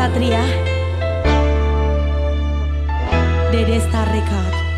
Satria. Dede Star Record